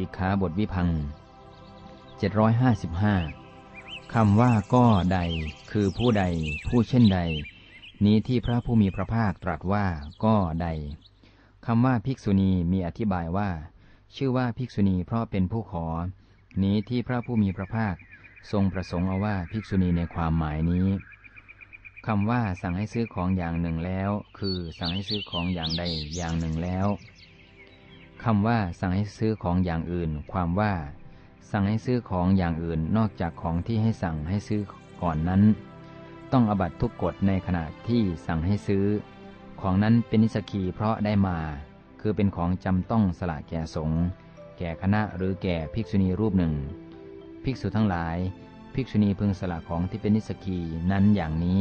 สิกขาบทวิพัง755 คำว่าก็ใด คือผู้ใด ผู้เช่นใด นี้ที่พระผู้มีพระภาคตรัสว่าก็ใด คำว่าภิกษุณีมีอธิบายว่า ชื่อว่าภิกษุณีเพราะเป็นผู้ขอ นี้ที่พระผู้มีพระภาคทรงประสงค์เอาว่าภิกษุณีในความหมายนี้คำว่าสั่งให้ซื้อของอย่างหนึ่งแล้ว คือสั่งให้ซื้อของอย่างใดอย่างหนึ่งแล้ว คำว่าสั่งให้ซื้อของอย่างอื่น ความว่า สั่งให้ซื้อของอย่างอื่นนอกจากของที่ให้สั่งให้ซื้อก่อนนั้น ต้องอบัตทุกกฎในขณะที่สั่งให้ซื้อ ของนั้นเป็นนิสกีเพราะได้มา คือเป็นของจำต้องสละแก่สงฆ์แก่คณะหรือแก่ภิกษุณีรูปหนึ่ง ภิกษุทั้งหลาย ภิกษุณีพึงสละของที่เป็นนิสกีนั้นอย่างนี้